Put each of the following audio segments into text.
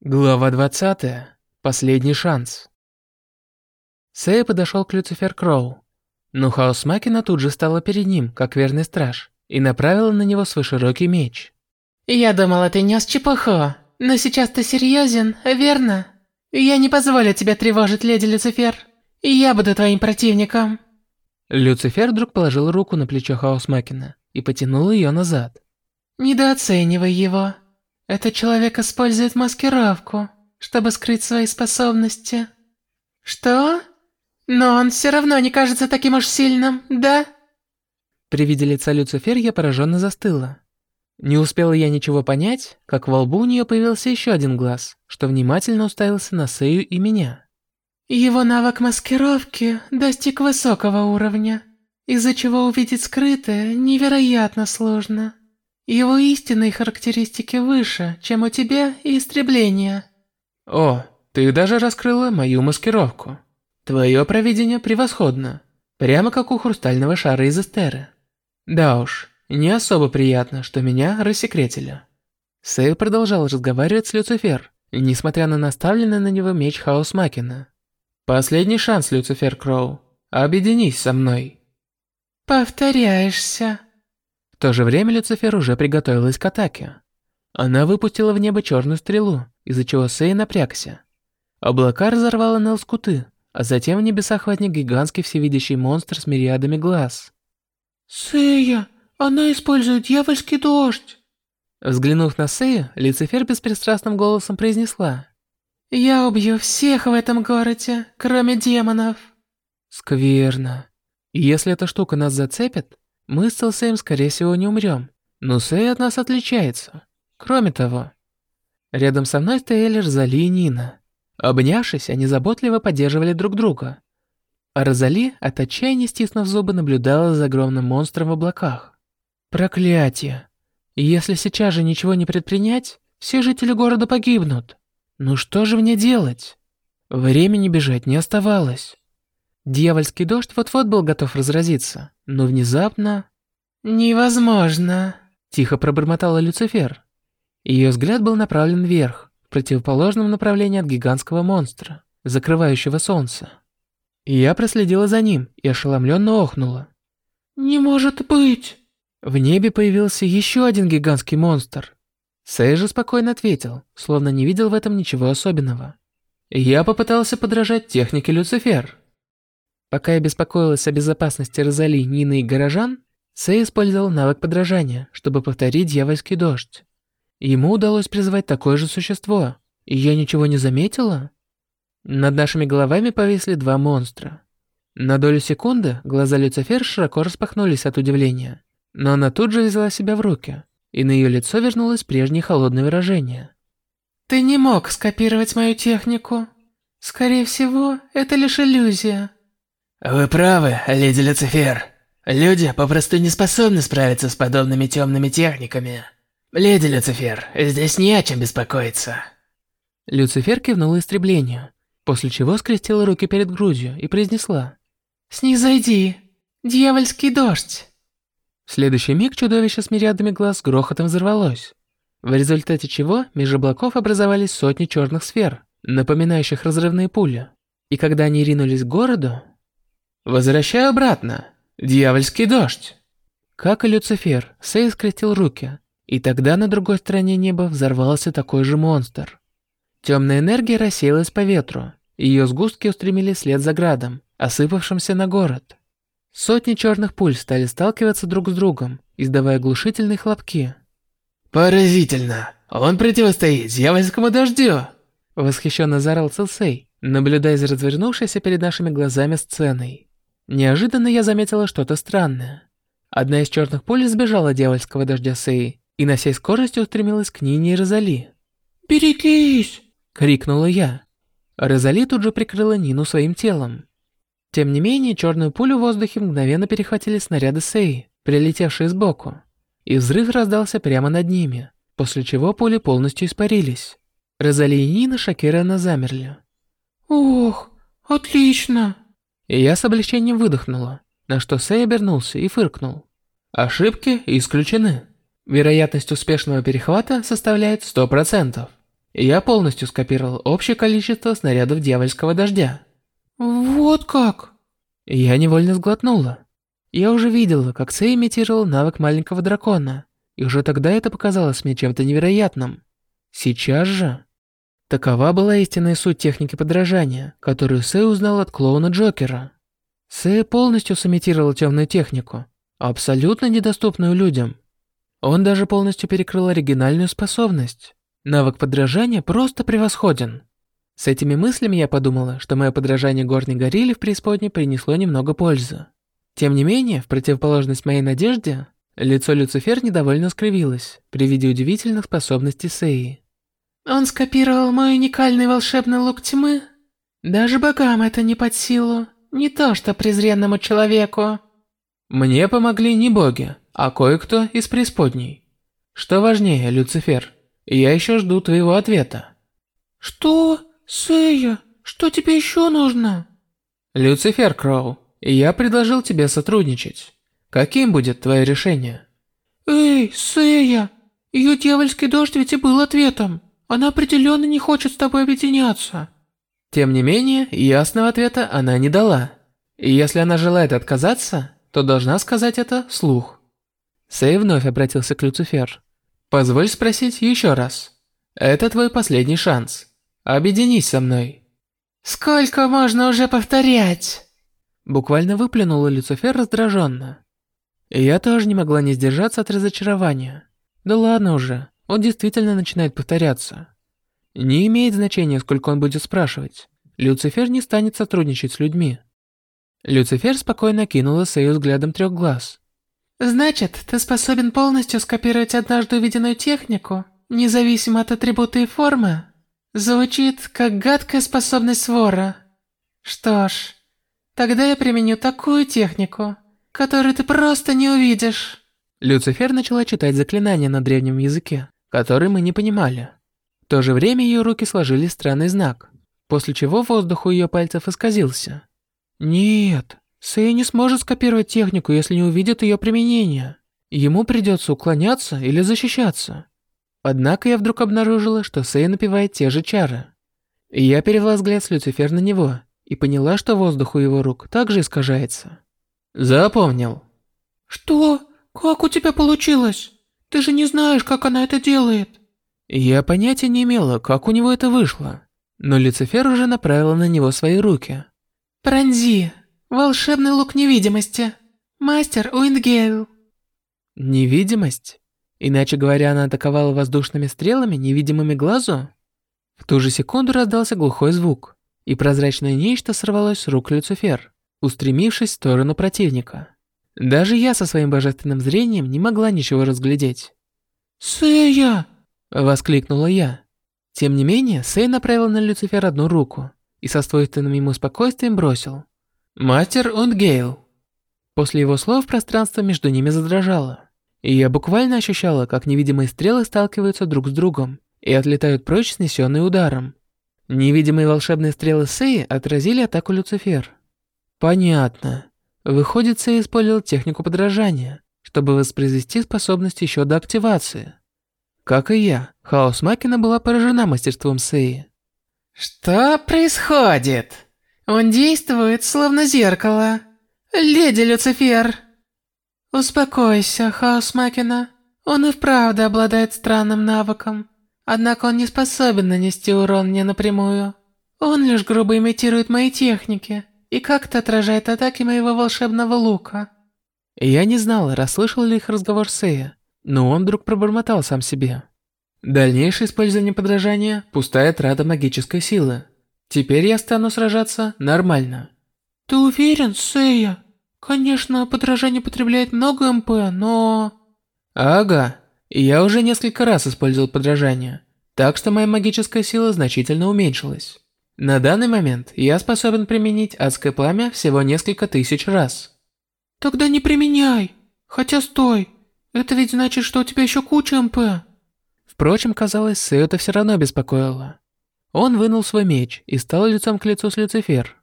Глава 20. Последний шанс. Сэй подошел к Люцифер Кроу, но Хаос Макина тут же стала перед ним, как верный страж, и направила на него свой широкий меч. «Я думала, ты нес чепуху, но сейчас ты серьезен, верно? Я не позволю тебе тревожить, леди Люцифер. Я буду твоим противником». Люцифер вдруг положил руку на плечо Хаос Макина и потянул ее назад. «Недооценивай его. Этот человек использует маскировку, чтобы скрыть свои способности. Что? Но он все равно не кажется таким уж сильным, да? При виде лица Люцифер я пораженно застыла. Не успела я ничего понять, как во лбу у нее появился еще один глаз, что внимательно уставился на Сею и меня. Его навык маскировки достиг высокого уровня, из-за чего увидеть скрытое невероятно сложно. Его истинные характеристики выше, чем у тебя и истребление. О, ты даже раскрыла мою маскировку. Твое провидение превосходно. Прямо как у хрустального шара из Эстеры. Да уж, не особо приятно, что меня рассекретили. Сэй продолжал разговаривать с Люцифер, несмотря на наставленный на него меч Хаос Макина. Последний шанс, Люцифер Кроу. Объединись со мной. Повторяешься. В то же время Люцифер уже приготовилась к атаке. Она выпустила в небо черную стрелу, из-за чего Сей напрягся. Облака разорвало на лоскуты, а затем в небесах возник гигантский всевидящий монстр с мириадами глаз. «Сэя, она использует дьявольский дождь!» Взглянув на Сэя, Люцифер беспристрастным голосом произнесла. «Я убью всех в этом городе, кроме демонов!» «Скверно. Если эта штука нас зацепит, мы с Целсеем, скорее всего, не умрем, но Сэй от нас отличается. Кроме того, рядом со мной стояли Розали и Нина. Обнявшись, они заботливо поддерживали друг друга. А Розали, от отчаяния стиснув зубы, наблюдала за огромным монстром в облаках. Проклятие! Если сейчас же ничего не предпринять, все жители города погибнут. Ну что же мне делать? Времени бежать не оставалось. Дьявольский дождь вот-вот был готов разразиться, но внезапно... «Невозможно», – тихо пробормотала Люцифер. Ее взгляд был направлен вверх, в противоположном направлении от гигантского монстра, закрывающего солнце. Я проследила за ним и ошеломленно охнула. «Не может быть!» В небе появился еще один гигантский монстр. Сэй же спокойно ответил, словно не видел в этом ничего особенного. Я попытался подражать технике Люцифер. Пока я беспокоилась о безопасности Розали, Нины и горожан, Сэй использовал навык подражания, чтобы повторить дьявольский дождь. Ему удалось призвать такое же существо, и я ничего не заметила? Над нашими головами повисли два монстра. На долю секунды глаза Люцифер широко распахнулись от удивления, но она тут же взяла себя в руки, и на ее лицо вернулось прежнее холодное выражение. «Ты не мог скопировать мою технику. Скорее всего, это лишь иллюзия». Вы правы, леди Люцифер. Люди попросту не способны справиться с подобными темными техниками. Леди Люцифер, здесь не о чем беспокоиться. Люцифер кивнула истреблению, после чего скрестила руки перед грудью и произнесла. «Снизойди, дьявольский дождь». В следующий миг чудовище с мириадами глаз грохотом взорвалось, в результате чего меж облаков образовались сотни черных сфер, напоминающих разрывные пули. И когда они ринулись к городу, Возвращаю обратно. Дьявольский дождь. Как и Люцифер, Сей скрестил руки, и тогда на другой стороне неба взорвался такой же монстр. Темная энергия рассеялась по ветру, ее сгустки устремились след за градом, осыпавшимся на город. Сотни черных пуль стали сталкиваться друг с другом, издавая глушительные хлопки. «Поразительно! Он противостоит дьявольскому дождю!» Восхищенно заорал Целсей, наблюдая за развернувшейся перед нашими глазами сценой. Неожиданно я заметила что-то странное. Одна из черных пуль сбежала дьявольского дождя Сеи и на всей скорости устремилась к Нине и Розали. «Берегись!» — крикнула я. Розали тут же прикрыла Нину своим телом. Тем не менее, черную пулю в воздухе мгновенно перехватили снаряды Сеи, прилетевшие сбоку, и взрыв раздался прямо над ними, после чего пули полностью испарились. Розали и Нина шокированно замерли. «Ох, отлично!» И я с облегчением выдохнула, на что Сэй обернулся и фыркнул. Ошибки исключены. Вероятность успешного перехвата составляет 100%. Я полностью скопировал общее количество снарядов дьявольского дождя. Вот как? Я невольно сглотнула. Я уже видела, как Сэй имитировал навык маленького дракона, и уже тогда это показалось мне чем-то невероятным. Сейчас же... Такова была истинная суть техники подражания, которую Сэй узнал от клоуна Джокера. Сэй полностью сымитировал темную технику, абсолютно недоступную людям. Он даже полностью перекрыл оригинальную способность. Навык подражания просто превосходен. С этими мыслями я подумала, что мое подражание горной горилле в преисподней принесло немного пользы. Тем не менее, в противоположность моей надежде, лицо Люцифер недовольно скривилось при виде удивительных способностей Сеи. Он скопировал мой уникальный волшебный лук тьмы. Даже богам это не под силу, не то что презренному человеку. Мне помогли не боги, а кое-кто из преисподней. Что важнее, Люцифер, я еще жду твоего ответа. Что? Сэя, что тебе еще нужно? Люцифер Кроу, я предложил тебе сотрудничать. Каким будет твое решение? Эй, Сэя, ее дьявольский дождь ведь и был ответом. Она определенно не хочет с тобой объединяться. Тем не менее, ясного ответа она не дала. И если она желает отказаться, то должна сказать это вслух. Сэй вновь обратился к Люцифер. «Позволь спросить еще раз. Это твой последний шанс. Объединись со мной». «Сколько можно уже повторять?» Буквально выплюнула Люцифер раздраженно. Я тоже не могла не сдержаться от разочарования. Да ладно уже, он действительно начинает повторяться. Не имеет значения, сколько он будет спрашивать. Люцифер не станет сотрудничать с людьми. Люцифер спокойно кинула Сею взглядом трех глаз. «Значит, ты способен полностью скопировать однажды увиденную технику, независимо от атрибута и формы? Звучит, как гадкая способность вора. Что ж, тогда я применю такую технику, которую ты просто не увидишь». Люцифер начала читать заклинание на древнем языке который мы не понимали. В то же время ее руки сложили странный знак, после чего воздух у ее пальцев исказился. Нет, Сэй не сможет скопировать технику, если не увидит ее применение. Ему придется уклоняться или защищаться. Однако я вдруг обнаружила, что Сэй напевает те же чары. И я перевела взгляд с Люцифер на него и поняла, что воздух у его рук также искажается. Запомнил. Что? Как у тебя получилось? Ты же не знаешь, как она это делает. Я понятия не имела, как у него это вышло. Но Люцифер уже направила на него свои руки. Пронзи. Волшебный лук невидимости. Мастер Уиндгейл. Невидимость? Иначе говоря, она атаковала воздушными стрелами, невидимыми глазу? В ту же секунду раздался глухой звук, и прозрачное нечто сорвалось с рук Люцифер, устремившись в сторону противника. Даже я со своим божественным зрением не могла ничего разглядеть. «Сэя!» – воскликнула я. Тем не менее, Сэй направил на Люцифер одну руку и со свойственным ему спокойствием бросил. «Мастер und Гейл». После его слов пространство между ними задрожало, и я буквально ощущала, как невидимые стрелы сталкиваются друг с другом и отлетают прочь, снесенные ударом. Невидимые волшебные стрелы Сэй отразили атаку Люцифер. Понятно. Выходит, Сэй использовал технику подражания, чтобы воспроизвести способность еще до активации. Как и я, Хаос Макина была поражена мастерством Сэй. Что происходит? Он действует словно зеркало. Леди Люцифер. Успокойся, Хаос Макина. Он и вправду обладает странным навыком. Однако он не способен нанести урон мне напрямую. Он лишь грубо имитирует мои техники и как-то отражает атаки моего волшебного лука. Я не знал, расслышал ли их разговор Сэя, но он вдруг пробормотал сам себе. Дальнейшее использование подражания – пустая трата магической силы. Теперь я стану сражаться нормально. Ты уверен, Сэя? Конечно, подражание потребляет много МП, но... Ага, я уже несколько раз использовал подражание, так что моя магическая сила значительно уменьшилась. На данный момент я способен применить адское пламя всего несколько тысяч раз. Тогда не применяй. Хотя стой, это ведь значит, что у тебя еще куча МП. Впрочем, казалось, Сэй это все равно беспокоило. Он вынул свой меч и стал лицом к лицу с Люцифер.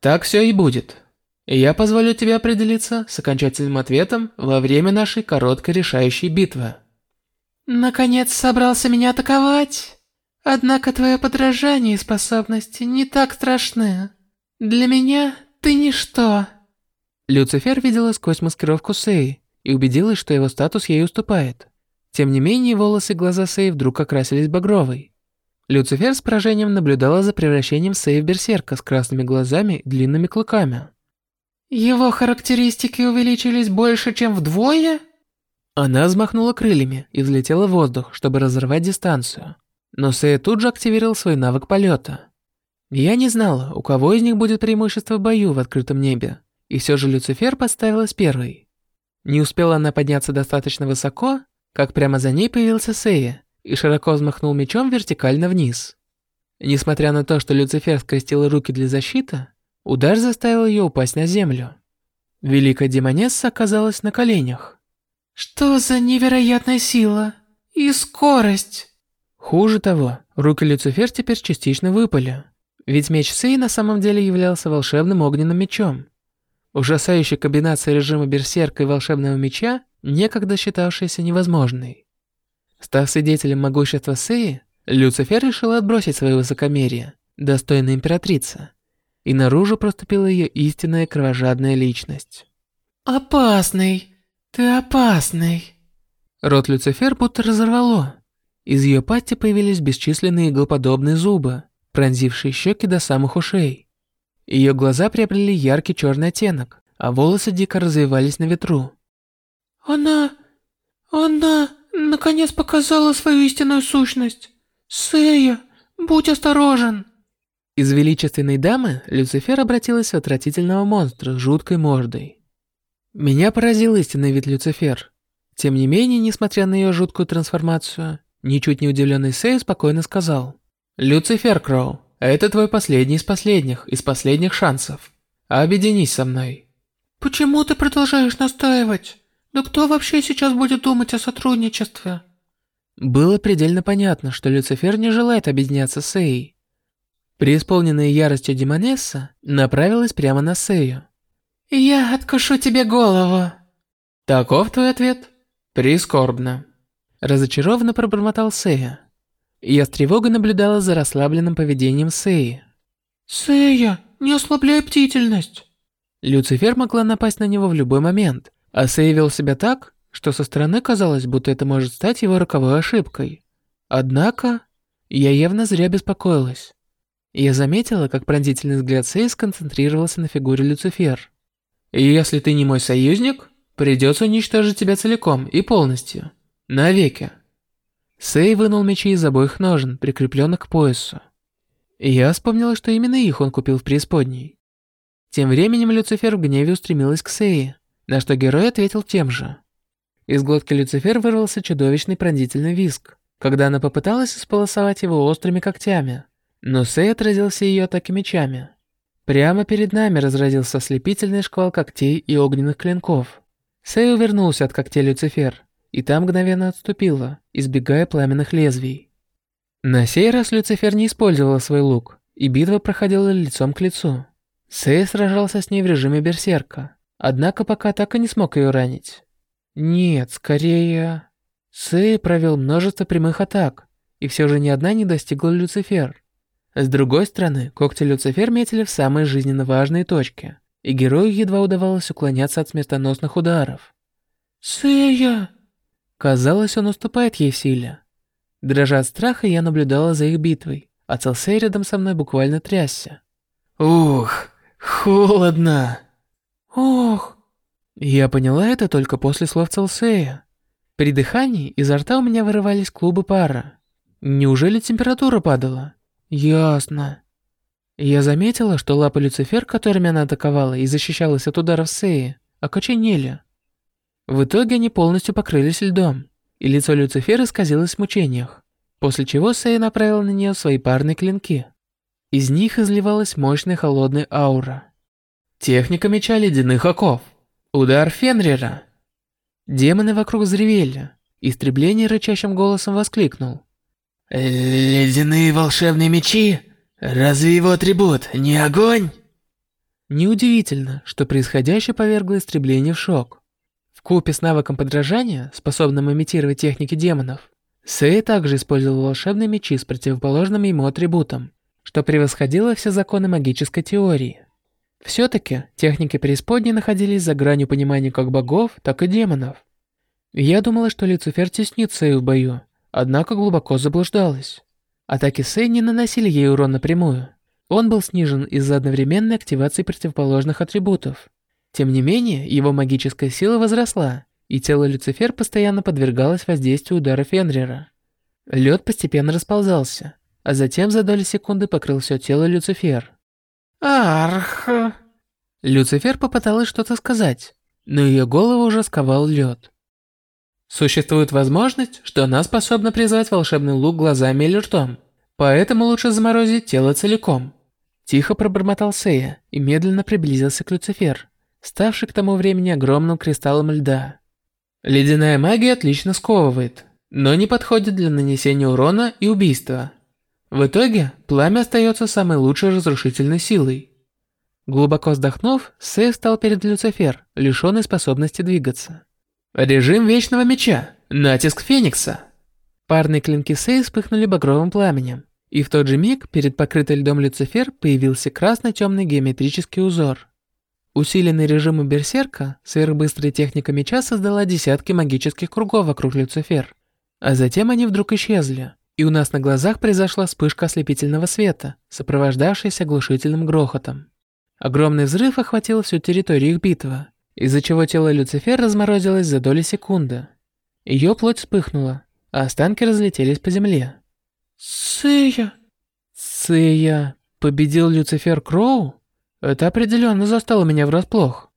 Так все и будет. Я позволю тебе определиться с окончательным ответом во время нашей короткой решающей битвы. Наконец собрался меня атаковать? Однако твое подражание и способности не так страшны. Для меня ты ничто. Люцифер видела сквозь маскировку Сэй и убедилась, что его статус ей уступает. Тем не менее, волосы и глаза Сэй вдруг окрасились багровой. Люцифер с поражением наблюдала за превращением Сэй в берсерка с красными глазами и длинными клыками. Его характеристики увеличились больше, чем вдвое? Она взмахнула крыльями и взлетела в воздух, чтобы разорвать дистанцию. Но Сэй тут же активировал свой навык полета. Я не знала, у кого из них будет преимущество в бою в открытом небе, и все же Люцифер поставилась первой. Не успела она подняться достаточно высоко, как прямо за ней появился Сея и широко взмахнул мечом вертикально вниз. Несмотря на то, что Люцифер скрестила руки для защиты, удар заставил ее упасть на землю. Великая демонесса оказалась на коленях. «Что за невероятная сила и скорость!» Хуже того, руки Люцифер теперь частично выпали, ведь меч Сей на самом деле являлся волшебным огненным мечом. Ужасающая комбинация режима берсерка и волшебного меча, некогда считавшаяся невозможной. Став свидетелем могущества Сеи, Люцифер решил отбросить свое высокомерие, достойная императрица, и наружу проступила ее истинная кровожадная личность. «Опасный! Ты опасный!» Рот Люцифер будто разорвало. Из ее пасти появились бесчисленные иглоподобные зубы, пронзившие щеки до самых ушей. Ее глаза приобрели яркий черный оттенок, а волосы дико развивались на ветру. «Она... она наконец показала свою истинную сущность. Сэя, будь осторожен!» Из величественной дамы Люцифер обратилась в отвратительного монстра с жуткой мордой. Меня поразил истинный вид Люцифер. Тем не менее, несмотря на ее жуткую трансформацию, Ничуть не удивленный Сэй спокойно сказал. «Люцифер Кроу, это твой последний из последних, из последних шансов. Объединись со мной». «Почему ты продолжаешь настаивать? Да кто вообще сейчас будет думать о сотрудничестве?» Было предельно понятно, что Люцифер не желает объединяться с Сэй. Преисполненная яростью Демонесса направилась прямо на Сэю. «Я откушу тебе голову». Таков твой ответ? Прискорбно. Разочарованно пробормотал Сея. Я с тревогой наблюдала за расслабленным поведением Сеи. «Сея, не ослабляй бдительность!» Люцифер могла напасть на него в любой момент, а Сея вел себя так, что со стороны казалось, будто это может стать его роковой ошибкой. Однако, я явно зря беспокоилась. Я заметила, как пронзительный взгляд Сеи сконцентрировался на фигуре Люцифер. «И если ты не мой союзник, придется уничтожить тебя целиком и полностью». Навеки. Сэй вынул мечи из обоих ножен, прикрепленных к поясу. Я вспомнила, что именно их он купил в преисподней. Тем временем Люцифер в гневе устремилась к Сэй, на что герой ответил тем же. Из глотки Люцифер вырвался чудовищный пронзительный визг, когда она попыталась исполосовать его острыми когтями, но Сэй отразил все ее атаки мечами. Прямо перед нами разразился ослепительный шквал когтей и огненных клинков. Сэй увернулся от когтей Люцифер, и та мгновенно отступила, избегая пламенных лезвий. На сей раз Люцифер не использовала свой лук, и битва проходила лицом к лицу. Сэй сражался с ней в режиме берсерка, однако пока так и не смог ее ранить. Нет, скорее... Сэй провел множество прямых атак, и все же ни одна не достигла Люцифер. С другой стороны, когти Люцифер метили в самые жизненно важные точки, и герою едва удавалось уклоняться от смертоносных ударов. «Сэя!» Казалось, он уступает ей силе. Дрожа от страха, я наблюдала за их битвой, а Целсей рядом со мной буквально трясся. «Ух, холодно!» «Ох!» Я поняла это только после слов Целсея. При дыхании изо рта у меня вырывались клубы пара. Неужели температура падала? Ясно. Я заметила, что лапы Люцифер, которыми она атаковала и защищалась от ударов Сеи, окоченели. В итоге они полностью покрылись льдом, и лицо Люцифера исказилось в мучениях, после чего Сэй направил на нее свои парные клинки. Из них изливалась мощная холодная аура. Техника меча ледяных оков. Удар Фенрира. Демоны вокруг взревели. Истребление рычащим голосом воскликнул. «Ледяные волшебные мечи? Разве его атрибут не огонь?» Неудивительно, что происходящее повергло истребление в шок. Купе с навыком подражания, способным имитировать техники демонов, Сэй также использовал волшебные мечи с противоположным ему атрибутом, что превосходило все законы магической теории. Все-таки техники преисподней находились за гранью понимания как богов, так и демонов. Я думала, что Люцифер теснит Сэй в бою, однако глубоко заблуждалась. Атаки Сэй не наносили ей урон напрямую. Он был снижен из-за одновременной активации противоположных атрибутов. Тем не менее, его магическая сила возросла, и тело Люцифер постоянно подвергалось воздействию удара Фенрира. Лед постепенно расползался, а затем за доли секунды покрыл все тело Люцифер. Арх. Люцифер попыталась что-то сказать, но ее голову уже сковал лед. Существует возможность, что она способна призвать волшебный лук глазами или ртом, поэтому лучше заморозить тело целиком. Тихо пробормотал Сея и медленно приблизился к Люцифер, ставший к тому времени огромным кристаллом льда. Ледяная магия отлично сковывает, но не подходит для нанесения урона и убийства. В итоге, пламя остается самой лучшей разрушительной силой. Глубоко вздохнув, Сэй встал перед Люцифер, лишенный способности двигаться. Режим Вечного Меча. Натиск Феникса. Парные клинки Сэй вспыхнули багровым пламенем, и в тот же миг перед покрытой льдом Люцифер появился красно-темный геометрический узор. Усиленный режимом Берсерка, сверхбыстрая техника меча создала десятки магических кругов вокруг Люцифер. А затем они вдруг исчезли, и у нас на глазах произошла вспышка ослепительного света, сопровождавшаяся оглушительным грохотом. Огромный взрыв охватил всю территорию их битвы, из-за чего тело Люцифер разморозилось за доли секунды. Ее плоть вспыхнула, а останки разлетелись по земле. Сыя. Сыя. Победил Люцифер Кроу? Это определенно застало меня врасплох.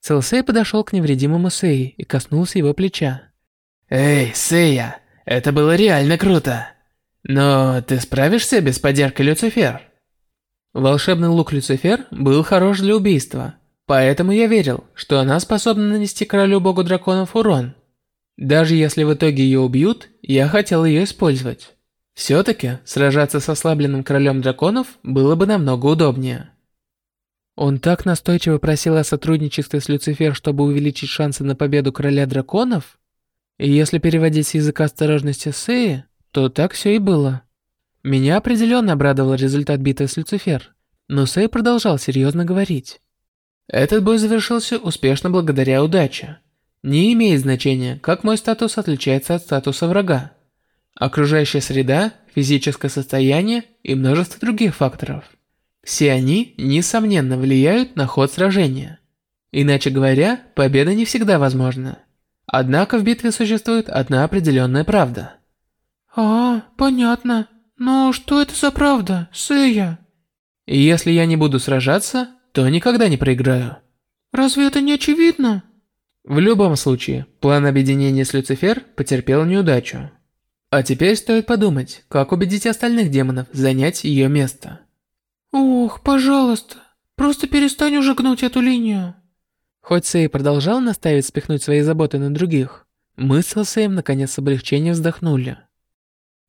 Целсей подошел к невредимому Сэй и коснулся его плеча. «Эй, Сэя, это было реально круто. Но ты справишься без поддержки Люцифер?» Волшебный лук Люцифер был хорош для убийства, Поэтому я верил, что она способна нанести королю-богу драконов урон. Даже если в итоге ее убьют, я хотел ее использовать. Все-таки сражаться с ослабленным королем драконов было бы намного удобнее. Он так настойчиво просил о сотрудничестве с Люцифер, чтобы увеличить шансы на победу короля драконов? И если переводить с языка осторожности Сеи, то так все и было. Меня определенно обрадовал результат битвы с Люцифер, но Сей продолжал серьезно говорить. Этот бой завершился успешно благодаря удаче. Не имеет значения, как мой статус отличается от статуса врага. Окружающая среда, физическое состояние и множество других факторов. Все они, несомненно, влияют на ход сражения. Иначе говоря, победа не всегда возможна. Однако в битве существует одна определенная правда. А, понятно. Но что это за правда, Сэя? Если я не буду сражаться, то никогда не проиграю. Разве это не очевидно? В любом случае, план объединения с Люцифер потерпел неудачу. А теперь стоит подумать, как убедить остальных демонов занять ее место. Ох, пожалуйста, просто перестань уже гнуть эту линию. Хоть Сэй продолжал наставить спихнуть свои заботы на других, мы с Сэем наконец с облегчением вздохнули.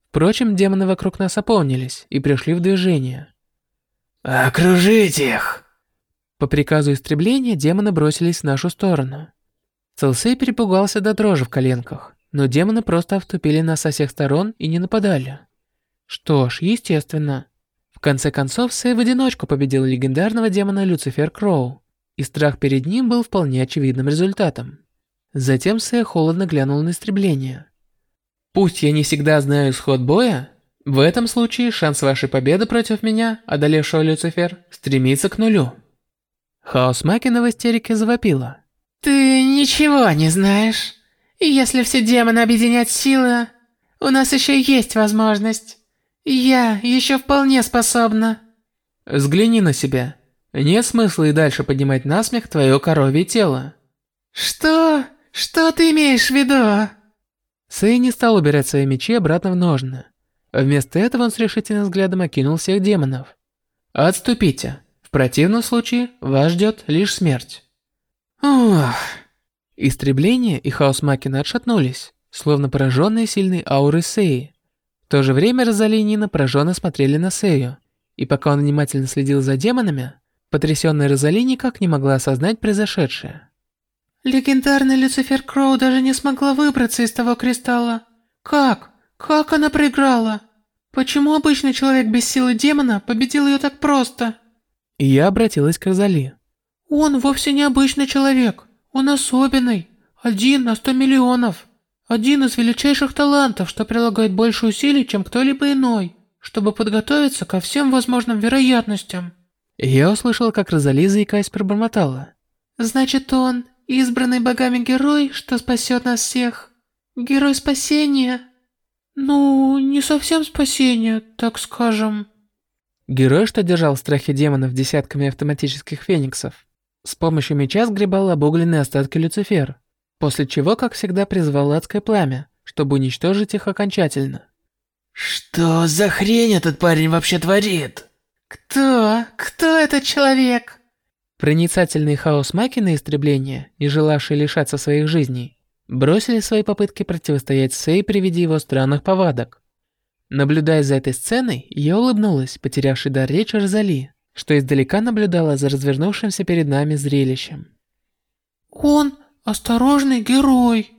Впрочем, демоны вокруг нас опомнились и пришли в движение. «Окружить их!» По приказу истребления демоны бросились в нашу сторону. Целсей перепугался до дрожи в коленках, но демоны просто обступили нас со всех сторон и не нападали. Что ж, естественно. Конце концов, Сэй в одиночку победил легендарного демона Люцифер Кроу, и страх перед ним был вполне очевидным результатом. Затем Сэй холодно глянул на истребление. Пусть я не всегда знаю исход боя, в этом случае шанс вашей победы против меня, одолевшего Люцифер, стремится к нулю. Хаос Макина в истерике завопила. «Ты ничего не знаешь. Если все демоны объединят силы, у нас еще есть возможность. Я еще вполне способна». Взгляни на себя. Нет смысла и дальше поднимать насмех твое коровье тело. «Что? Что ты имеешь в виду?» Сэй не стал убирать свои мечи обратно в ножны. Вместо этого он с решительным взглядом окинул всех демонов. «Отступите. В противном случае вас ждет лишь смерть. Ох. Истребление и хаос Макина отшатнулись, словно пораженные сильной аурой Сеи. В то же время Розали и Нина пораженно смотрели на Сею, и пока он внимательно следил за демонами, потрясенная Розали никак не могла осознать произошедшее. Легендарный Люцифер Кроу даже не смогла выбраться из того кристалла. Как? Как она проиграла? Почему обычный человек без силы демона победил ее так просто? И я обратилась к Розали. Он вовсе не обычный человек. Он особенный. Один на сто миллионов. Один из величайших талантов, что прилагает больше усилий, чем кто-либо иной, чтобы подготовиться ко всем возможным вероятностям. Я услышала, как Розали, заикаясь, пробормотала. Значит, он избранный богами герой, что спасет нас всех. Герой спасения. Ну, не совсем спасения, так скажем. Герой, что держал в страхе демонов десятками автоматических фениксов. С помощью меча сгребал обугленные остатки Люцифер, после чего, как всегда, призвал адское пламя, чтобы уничтожить их окончательно. Что за хрень этот парень вообще творит? Кто? Кто этот человек? Проницательные хаос-маки на истребление, не желавшие лишаться своих жизней, бросили свои попытки противостоять Сэй при виде его странных повадок. Наблюдая за этой сценой, я улыбнулась, потерявшей дар речи Розали, что издалека наблюдала за развернувшимся перед нами зрелищем. «Он осторожный герой»,